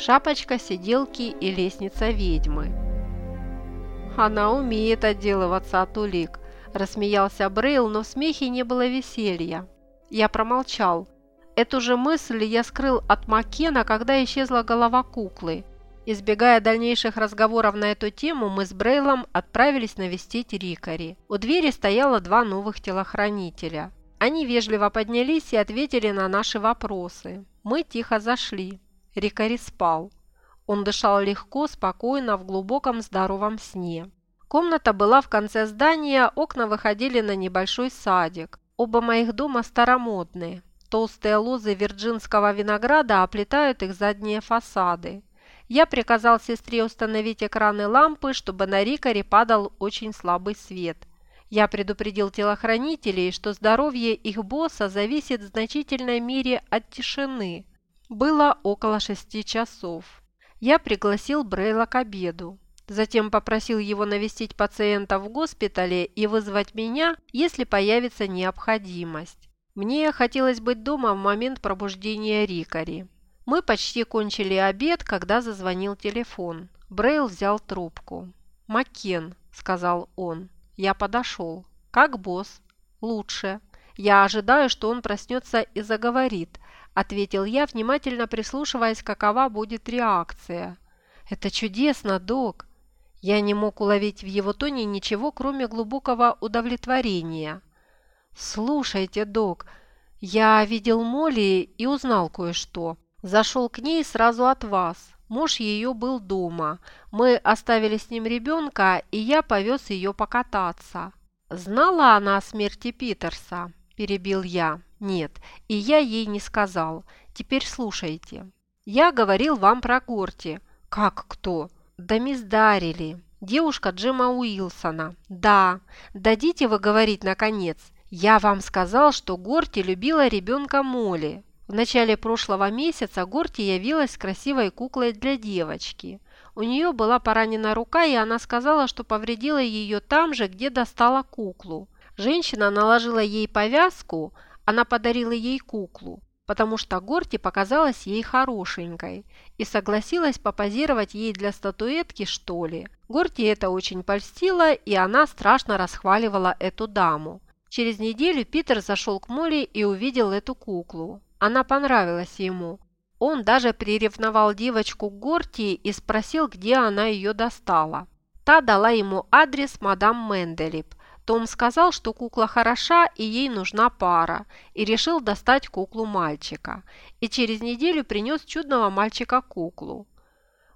шапочка сиделки и лестница ведьмы. «Она умеет отделываться от улик», – рассмеялся Брейл, но в смехе не было веселья. Я промолчал. Эту же мысль я скрыл от Маккена, когда исчезла голова куклы. Избегая дальнейших разговоров на эту тему, мы с Брейлом отправились навестить Рикари. У двери стояло два новых телохранителя. Они вежливо поднялись и ответили на наши вопросы. Мы тихо зашли. Рикари спал. Он дышал легко, спокойно, в глубоком здоровом сне. Комната была в конце здания, окна выходили на небольшой садик. Оба моих дома старомодные. Толстые лозы вирджинского винограда оплетают их задние фасады. Я приказал сестре установить экраны лампы, чтобы на Рикаре падал очень слабый свет. Я предупредил телохранителей, что здоровье их босса зависит в значительной мере от тишины. Было около шести часов. Я пригласил Брейла к обеду. Затем попросил его навестить пациента в госпитале и вызвать меня, если появится необходимость. Мне хотелось быть дома в момент пробуждения Рикари. Мы почти кончили обед, когда зазвонил телефон. Брейл взял трубку. «Маккен», – сказал он. Я подошел. «Как босс?» «Лучше. Я ожидаю, что он проснется и заговорит», – ответил я, внимательно прислушиваясь, какова будет реакция. «Это чудесно, док!» Я не мог уловить в его тоне ничего, кроме глубокого удовлетворения. «Слушайте, док, я видел Молли и узнал кое-что. Зашел к ней сразу от вас. Муж ее был дома. Мы оставили с ним ребенка, и я повез ее покататься. Знала она о смерти Питерса? Перебил я. Нет, и я ей не сказал. Теперь слушайте. Я говорил вам про Горти. Как кто? Да мисс Дарили. Девушка Джима Уилсона. Да. Дадите вы говорить наконец. Я вам сказал, что Горти любила ребенка Молли. В начале прошлого месяца Горти явилась красивой куклой для девочки. У нее была поранена рука, и она сказала, что повредила ее там же, где достала куклу. Женщина наложила ей повязку, она подарила ей куклу, потому что Горти показалась ей хорошенькой и согласилась попозировать ей для статуэтки, что ли. Горти это очень польстило, и она страшно расхваливала эту даму. Через неделю Питер зашел к Молли и увидел эту куклу. Она понравилась ему. Он даже приревновал девочку к Горти и спросил, где она ее достала. Та дала ему адрес мадам Менделип. Том сказал, что кукла хороша и ей нужна пара, и решил достать куклу мальчика. И через неделю принес чудного мальчика-куклу.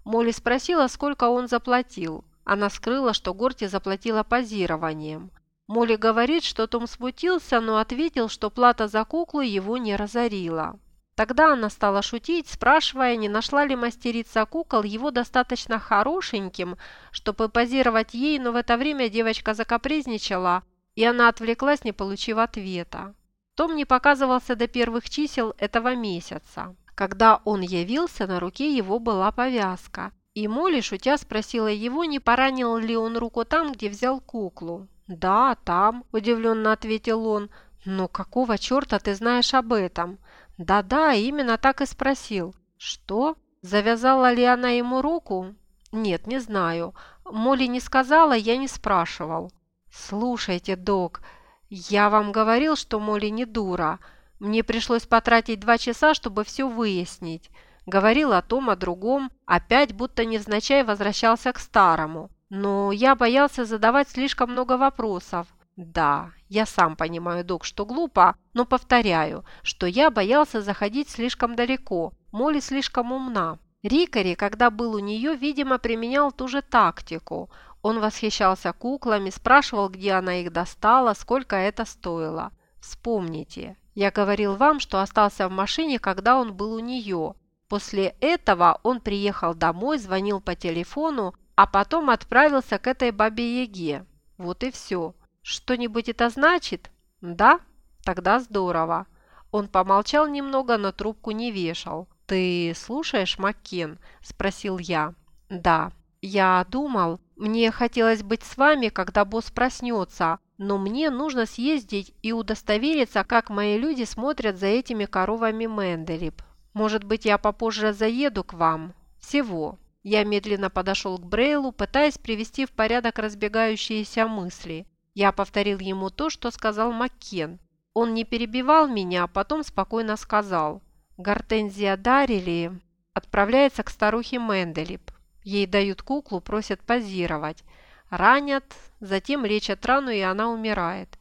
Молли спросила, сколько он заплатил. Она скрыла, что Горти заплатила позированием. Молли говорит, что Том смутился, но ответил, что плата за куклу его не разорила. Тогда она стала шутить, спрашивая, не нашла ли мастерица кукол его достаточно хорошеньким, чтобы позировать ей, но в это время девочка закапризничала, и она отвлеклась, не получив ответа. Том не показывался до первых чисел этого месяца. Когда он явился, на руке его была повязка, и Молли, шутя, спросила его, не поранил ли он руку там, где взял куклу. «Да, там», – удивленно ответил он. «Но какого черта ты знаешь об этом?» «Да-да, именно так и спросил». «Что? Завязала ли она ему руку?» «Нет, не знаю. Молли не сказала, я не спрашивал». «Слушайте, док, я вам говорил, что Молли не дура. Мне пришлось потратить два часа, чтобы все выяснить. Говорил о том, о другом, опять будто невзначай возвращался к старому. Но я боялся задавать слишком много вопросов. Да, я сам понимаю, док, что глупо, но повторяю, что я боялся заходить слишком далеко. Молли слишком умна. Рикари, когда был у нее, видимо, применял ту же тактику. Он восхищался куклами, спрашивал, где она их достала, сколько это стоило. Вспомните, я говорил вам, что остался в машине, когда он был у нее. После этого он приехал домой, звонил по телефону, а потом отправился к этой бабе-яге. Вот и все. Что-нибудь это значит? Да? Тогда здорово. Он помолчал немного, но трубку не вешал. «Ты слушаешь, Маккен?» – спросил я. «Да. Я думал, мне хотелось быть с вами, когда босс проснется, но мне нужно съездить и удостовериться, как мои люди смотрят за этими коровами Менделип. Может быть, я попозже заеду к вам?» Всего. Я медленно подошел к Брейлу, пытаясь привести в порядок разбегающиеся мысли. Я повторил ему то, что сказал Маккен. Он не перебивал меня, а потом спокойно сказал. Гортензия Дарили отправляется к старухе Менделип. Ей дают куклу, просят позировать. Ранят, затем лечат рану, и она умирает.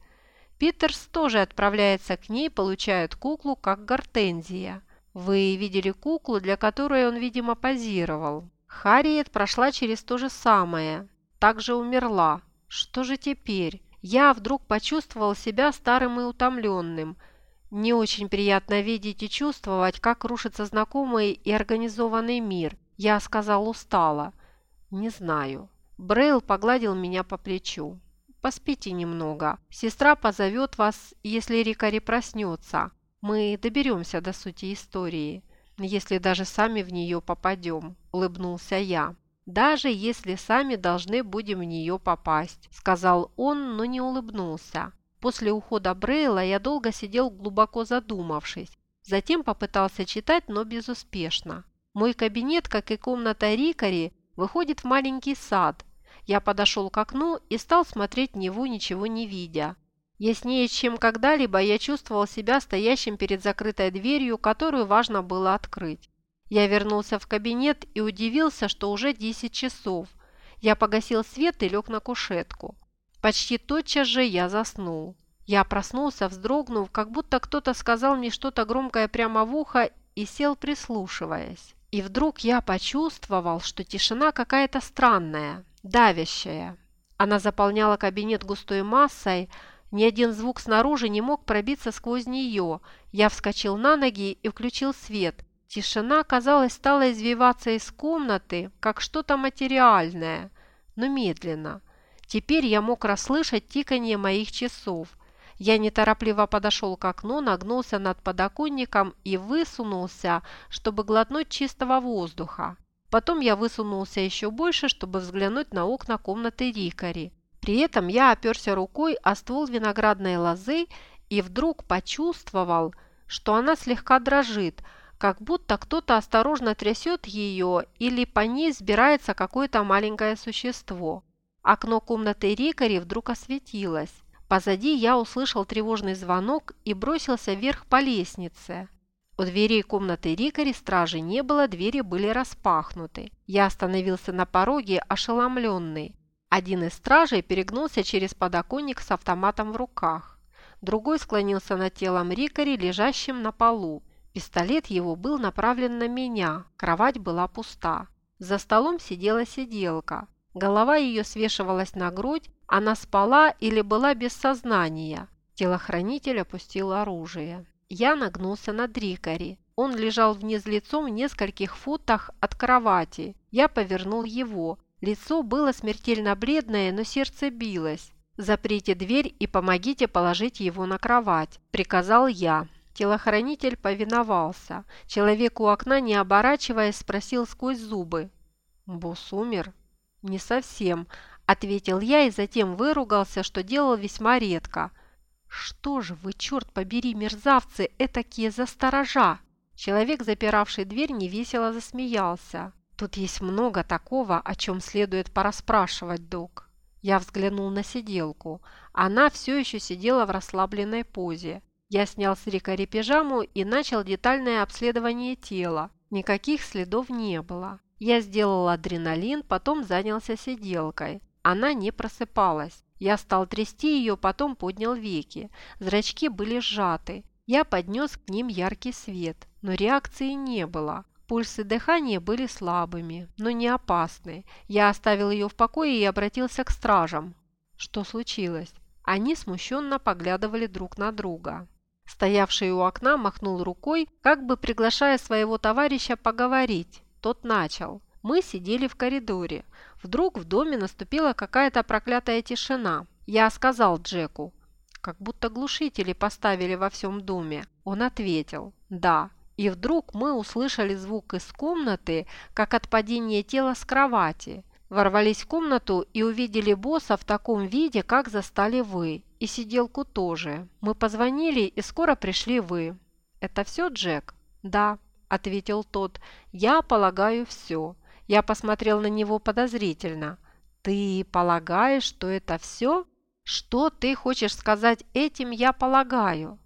Питерс тоже отправляется к ней, получает куклу, как Гортензия. Вы видели куклу, для которой он, видимо, позировал. Харриет прошла через то же самое. Также умерла. Что же теперь? Я вдруг почувствовал себя старым и утомленным. Не очень приятно видеть и чувствовать, как рушится знакомый и организованный мир. Я сказал устало. Не знаю. Брейл погладил меня по плечу. Поспите немного. Сестра позовет вас, если Рикари проснется. Мы доберемся до сути истории, если даже сами в нее попадем», – улыбнулся я. «Даже если сами должны будем в нее попасть», – сказал он, но не улыбнулся. После ухода Брейла я долго сидел глубоко задумавшись. Затем попытался читать, но безуспешно. Мой кабинет, как и комната Рикари, выходит в маленький сад. Я подошел к окну и стал смотреть в него, ничего не видя. Яснее, чем когда-либо, я чувствовал себя стоящим перед закрытой дверью, которую важно было открыть. Я вернулся в кабинет и удивился, что уже 10 часов. Я погасил свет и лег на кушетку. Почти тотчас же я заснул. Я проснулся, вздрогнув, как будто кто-то сказал мне что-то громкое прямо в ухо и сел, прислушиваясь. И вдруг я почувствовал, что тишина какая-то странная, давящая. Она заполняла кабинет густой массой, ни один звук снаружи не мог пробиться сквозь нее. Я вскочил на ноги и включил свет. Тишина, казалось, стала извиваться из комнаты, как что-то материальное, но медленно. Теперь я мог расслышать тиканье моих часов. Я неторопливо подошел к окну, нагнулся над подоконником и высунулся, чтобы глотнуть чистого воздуха. Потом я высунулся еще больше, чтобы взглянуть на окна комнаты Рикари. При этом я оперся рукой о ствол виноградной лозы и вдруг почувствовал, что она слегка дрожит, как будто кто-то осторожно трясет ее или по ней сбирается какое-то маленькое существо. Окно комнаты Рикари вдруг осветилось. Позади я услышал тревожный звонок и бросился вверх по лестнице. У дверей комнаты Рикари стражи не было, двери были распахнуты. Я остановился на пороге, ошеломленный. Один из стражей перегнулся через подоконник с автоматом в руках. Другой склонился над телом Рикари, лежащим на полу. Пистолет его был направлен на меня, кровать была пуста. За столом сидела сиделка. Голова ее свешивалась на грудь, она спала или была без сознания. Телохранитель опустил оружие. Я нагнулся над Рикари. Он лежал вниз лицом в нескольких футах от кровати. Я повернул его. Лицо было смертельно бледное, но сердце билось. «Заприте дверь и помогите положить его на кровать», – приказал я. Телохранитель повиновался. Человек у окна, не оборачиваясь, спросил сквозь зубы. «Босс умер?» «Не совсем», – ответил я и затем выругался, что делал весьма редко. «Что же вы, черт побери, мерзавцы, этакие за сторожа?» Человек, запиравший дверь, невесело засмеялся. Тут есть много такого, о чем следует порасспрашивать, док. Я взглянул на сиделку. Она все еще сидела в расслабленной позе. Я снял с Рикари пижаму и начал детальное обследование тела. Никаких следов не было. Я сделал адреналин, потом занялся сиделкой. Она не просыпалась. Я стал трясти ее, потом поднял веки. Зрачки были сжаты. Я поднес к ним яркий свет, но реакции не было. Пульс и дыхание были слабыми, но не опасны. Я оставил ее в покое и обратился к стражам. Что случилось? Они смущенно поглядывали друг на друга. Стоявший у окна махнул рукой, как бы приглашая своего товарища поговорить. Тот начал. Мы сидели в коридоре. Вдруг в доме наступила какая-то проклятая тишина. Я сказал Джеку, как будто глушители поставили во всем доме. Он ответил, да, и вдруг мы услышали звук из комнаты, как от падения тела с кровати. Ворвались в комнату и увидели босса в таком виде, как застали вы. И сиделку тоже. Мы позвонили, и скоро пришли вы. Это все, Джек? Да, ответил тот. «Я полагаю все». Я посмотрел на него подозрительно. «Ты полагаешь, что это все? Что ты хочешь сказать этим «я полагаю»?»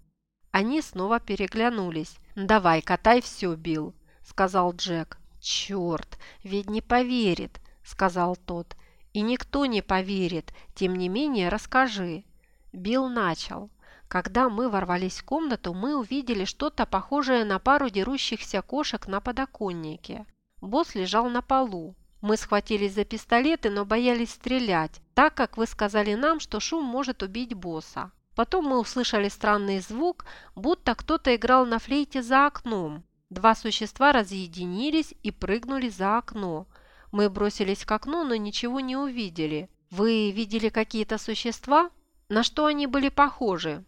Они снова переглянулись. «Давай, катай все, Билл», – сказал Джек. «Черт, ведь не поверит», – сказал тот. «И никто не поверит. Тем не менее, расскажи». Билл начал. Когда мы ворвались в комнату, мы увидели что-то похожее на пару дерущихся кошек на подоконнике. Босс лежал на полу. Мы схватились за пистолеты, но боялись стрелять, так как вы сказали нам, что шум может убить босса. Потом мы услышали странный звук, будто кто-то играл на флейте за окном. Два существа разъединились и прыгнули за окно. Мы бросились к окну, но ничего не увидели. Вы видели какие-то существа? На что они были похожи?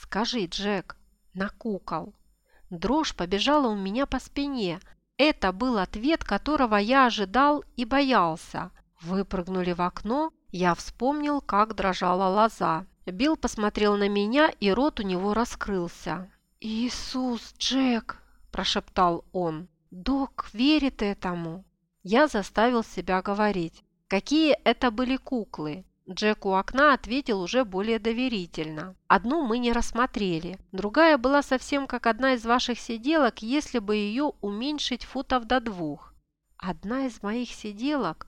«Скажи, Джек, на кукол». Дрожь побежала у меня по спине. Это был ответ, которого я ожидал и боялся. Выпрыгнули в окно, я вспомнил, как дрожала лоза. Билл посмотрел на меня, и рот у него раскрылся. «Иисус, Джек!» – прошептал он. «Док верит этому!» Я заставил себя говорить. Какие это были куклы? Джек у окна ответил уже более доверительно. Одну мы не рассмотрели. Другая была совсем как одна из ваших сиделок, если бы ее уменьшить футов до двух. Одна из моих сиделок?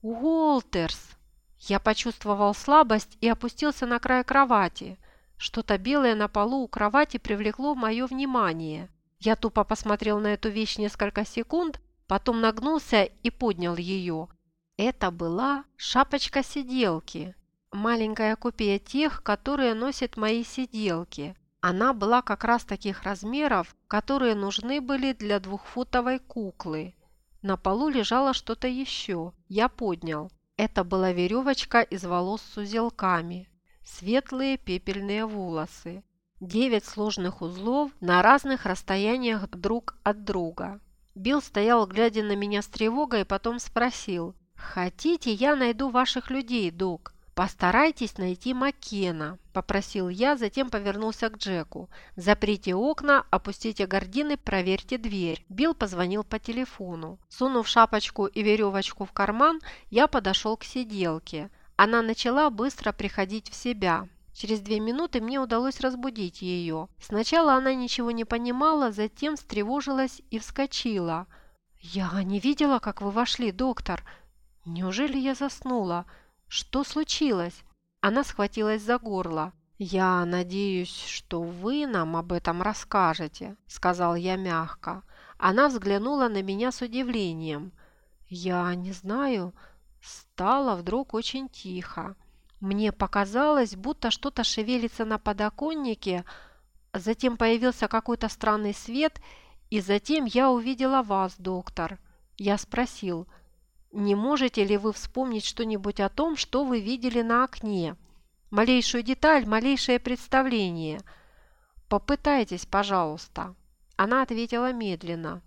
Уолтерс! Я почувствовал слабость и опустился на край кровати. Что-то белое на полу у кровати привлекло мое внимание. Я тупо посмотрел на эту вещь несколько секунд, потом нагнулся и поднял ее – это была шапочка сиделки, маленькая копия тех, которые носят мои сиделки. Она была как раз таких размеров, которые нужны были для двухфутовой куклы. На полу лежало что-то еще. Я поднял. Это была веревочка из волос с узелками. Светлые пепельные волосы. Девять сложных узлов на разных расстояниях друг от друга. Билл стоял, глядя на меня с тревогой, потом спросил, «Хотите, я найду ваших людей, док? Постарайтесь найти Маккена», – попросил я, затем повернулся к Джеку. «Заприте окна, опустите гардины, проверьте дверь». Билл позвонил по телефону. Сунув шапочку и веревочку в карман, я подошел к сиделке. Она начала быстро приходить в себя. Через две минуты мне удалось разбудить ее. Сначала она ничего не понимала, затем встревожилась и вскочила. «Я не видела, как вы вошли, доктор», Неужели я заснула? Что случилось? Она схватилась за горло. «Я надеюсь, что вы нам об этом расскажете», – сказал я мягко. Она взглянула на меня с удивлением. «Я не знаю». Стало вдруг очень тихо. Мне показалось, будто что-то шевелится на подоконнике. Затем появился какой-то странный свет, и затем я увидела вас, доктор. Я спросил – не можете ли вы вспомнить что-нибудь о том, что вы видели на окне? Малейшую деталь, малейшее представление. Попытайтесь, пожалуйста. Она ответила медленно.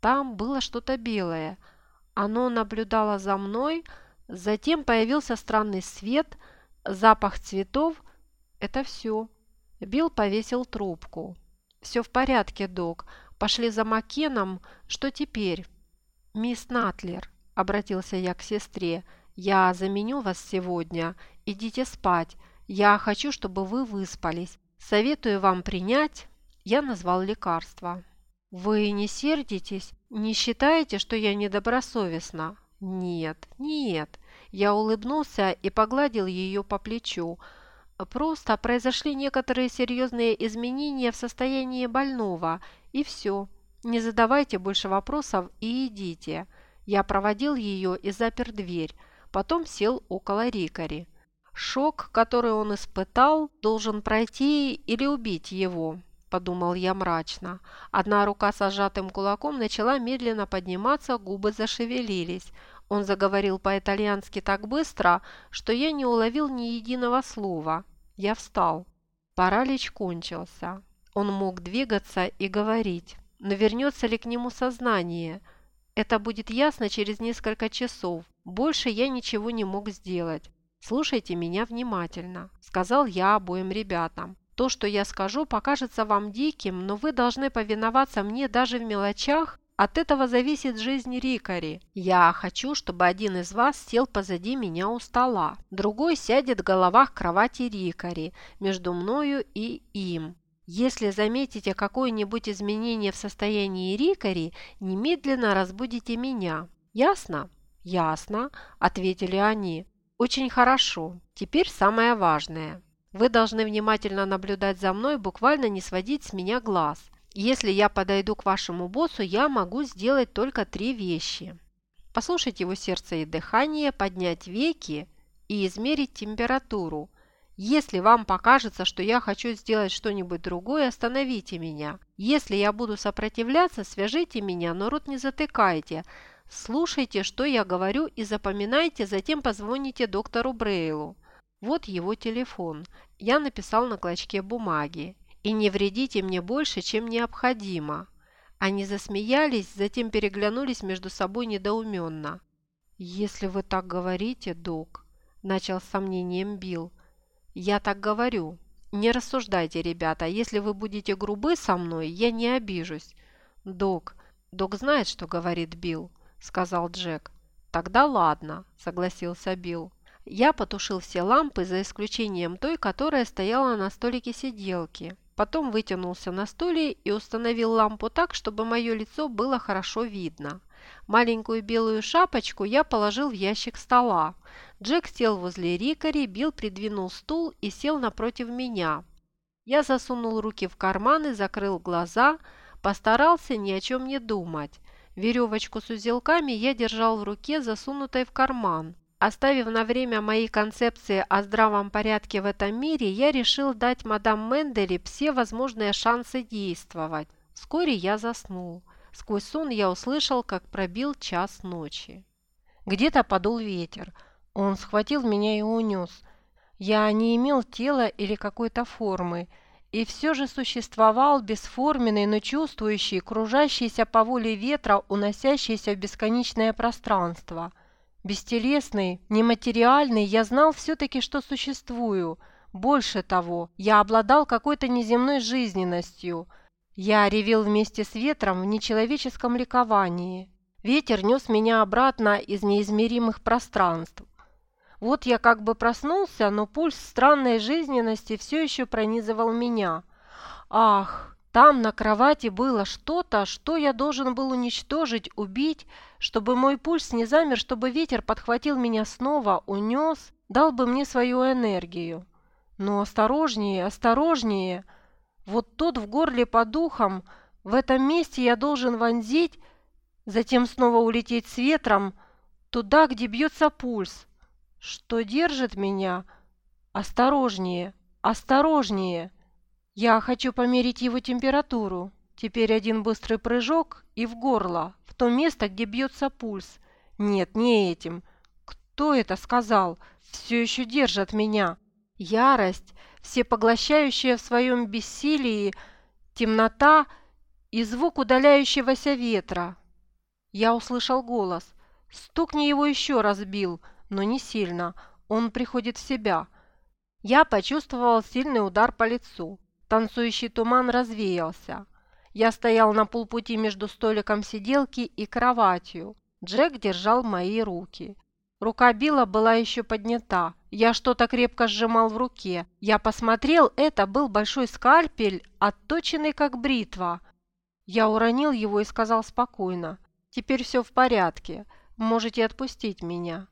Там было что-то белое. Оно наблюдало за мной, затем появился странный свет, запах цветов. Это все. Билл повесил трубку. «Все в порядке, док. Пошли за Маккеном. Что теперь?» «Мисс Натлер, – обратился я к сестре. «Я заменю вас сегодня. Идите спать. Я хочу, чтобы вы выспались. Советую вам принять...» Я назвал лекарство. «Вы не сердитесь? Не считаете, что я недобросовестна?» «Нет, нет». Я улыбнулся и погладил ее по плечу. «Просто произошли некоторые серьезные изменения в состоянии больного, и все. Не задавайте больше вопросов и идите». Я проводил ее и запер дверь, потом сел около Рикари. Шок, который он испытал, должен пройти или убить его, подумал я мрачно. Одна рука с сжатым кулаком начала медленно подниматься, губы зашевелились. Он заговорил по-итальянски так быстро, что я не уловил ни единого слова. Я встал. Паралич кончился. Он мог двигаться и говорить. Но вернется ли к нему сознание – это будет ясно через несколько часов. Больше я ничего не мог сделать. «Слушайте меня внимательно», – сказал я обоим ребятам. То, что я скажу, покажется вам диким, но вы должны повиноваться мне даже в мелочах. От этого зависит жизнь Рикари. Я хочу, чтобы один из вас сел позади меня у стола. Другой сядет в головах кровати Рикари, между мною и им. Если заметите какое-нибудь изменение в состоянии Рикари, немедленно разбудите меня. Ясно? Ясно, ответили они. Очень хорошо. Теперь самое важное. Вы должны внимательно наблюдать за мной, буквально не сводить с меня глаз. Если я подойду к вашему боссу, я могу сделать только три вещи. Послушать его сердце и дыхание, поднять веки и измерить температуру. Если вам покажется, что я хочу сделать что-нибудь другое, остановите меня. Если я буду сопротивляться, свяжите меня, но рот не затыкайте. Слушайте, что я говорю и запоминайте, затем позвоните доктору Брейлу. Вот его телефон. Я написал на клочке бумаги. И не вредите мне больше, чем необходимо. Они засмеялись, затем переглянулись между собой недоуменно. «Если вы так говорите, док», – начал с сомнением Билл. «Я так говорю. Не рассуждайте, ребята. Если вы будете грубы со мной, я не обижусь». «Док, док знает, что говорит Билл», – сказал Джек. «Тогда ладно», – согласился Билл. Я потушил все лампы, за исключением той, которая стояла на столике сиделки. Потом вытянулся на стуле и установил лампу так, чтобы мое лицо было хорошо видно. Маленькую белую шапочку я положил в ящик стола. Джек сел возле Рикари, Билл придвинул стул и сел напротив меня. Я засунул руки в карманы, закрыл глаза, постарался ни о чем не думать. Веревочку с узелками я держал в руке, засунутой в карман. Оставив на время мои концепции о здравом порядке в этом мире, я решил дать мадам Мендели все возможные шансы действовать. Вскоре я заснул. Сквозь сон я услышал, как пробил час ночи. Где-то подул ветер. Он схватил меня и унес. Я не имел тела или какой-то формы, и все же существовал бесформенный, но чувствующий, кружащийся по воле ветра, уносящийся в бесконечное пространство – Бестелесный, нематериальный, я знал все-таки, что существую. Больше того, я обладал какой-то неземной жизненностью. Я ревел вместе с ветром в нечеловеческом ликовании. Ветер нес меня обратно из неизмеримых пространств. Вот я как бы проснулся, но пульс странной жизненности все еще пронизывал меня. Ах, там на кровати было что-то, что я должен был уничтожить, убить, чтобы мой пульс не замер, чтобы ветер подхватил меня снова, унес, дал бы мне свою энергию. Но осторожнее, осторожнее. Вот тут в горле по духам, в этом месте я должен вонзить, затем снова улететь с ветром, туда, где бьется пульс. Что держит меня? Осторожнее, осторожнее. Я хочу померить его температуру. Теперь один быстрый прыжок и в горло, в то место, где бьется пульс. Нет, не этим. Кто это сказал? Все еще держат меня. Ярость, всепоглощающая в своем бессилии, темнота и звук удаляющегося ветра. Я услышал голос. Стукни его еще раз бил, но не сильно. Он приходит в себя. Я почувствовал сильный удар по лицу. Танцующий туман развеялся. Я стоял на полпути между столиком сиделки и кроватью. Джек держал мои руки. Рука Билла была еще поднята. Я что-то крепко сжимал в руке. Я посмотрел, это был большой скальпель, отточенный как бритва. Я уронил его и сказал спокойно. «Теперь все в порядке. Можете отпустить меня».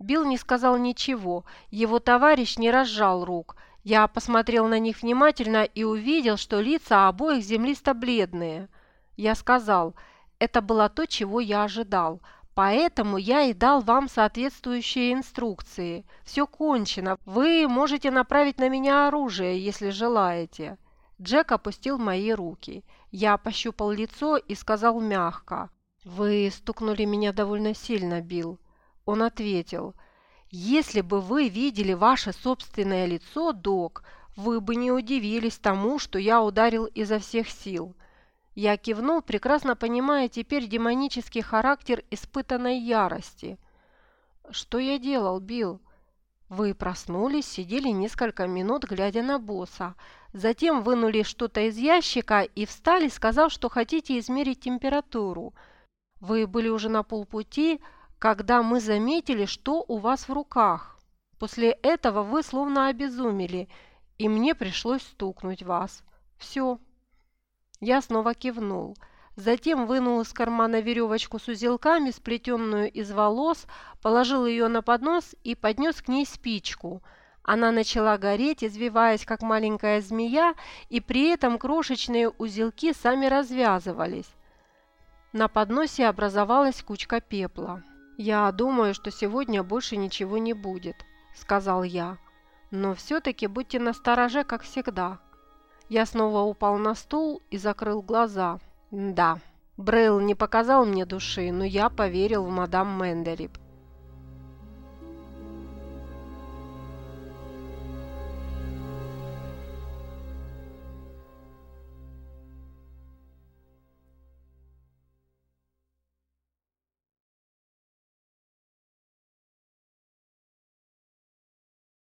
Билл не сказал ничего. Его товарищ не разжал рук – я посмотрел на них внимательно и увидел, что лица обоих землисто-бледные. Я сказал, это было то, чего я ожидал. Поэтому я и дал вам соответствующие инструкции. Все кончено. Вы можете направить на меня оружие, если желаете. Джек опустил мои руки. Я пощупал лицо и сказал мягко. «Вы стукнули меня довольно сильно, Билл». Он ответил – если бы вы видели ваше собственное лицо, док, вы бы не удивились тому, что я ударил изо всех сил. Я кивнул, прекрасно понимая теперь демонический характер испытанной ярости. Что я делал, Билл? Вы проснулись, сидели несколько минут, глядя на босса. Затем вынули что-то из ящика и встали, сказав, что хотите измерить температуру. Вы были уже на полпути, когда мы заметили, что у вас в руках. После этого вы словно обезумели, и мне пришлось стукнуть вас. Все. Я снова кивнул. Затем вынул из кармана веревочку с узелками, сплетенную из волос, положил ее на поднос и поднес к ней спичку. Она начала гореть, извиваясь, как маленькая змея, и при этом крошечные узелки сами развязывались. На подносе образовалась кучка пепла. «Я думаю, что сегодня больше ничего не будет», – сказал я. «Но все-таки будьте настороже, как всегда». Я снова упал на стул и закрыл глаза. Да, Брейл не показал мне души, но я поверил в мадам Менделип.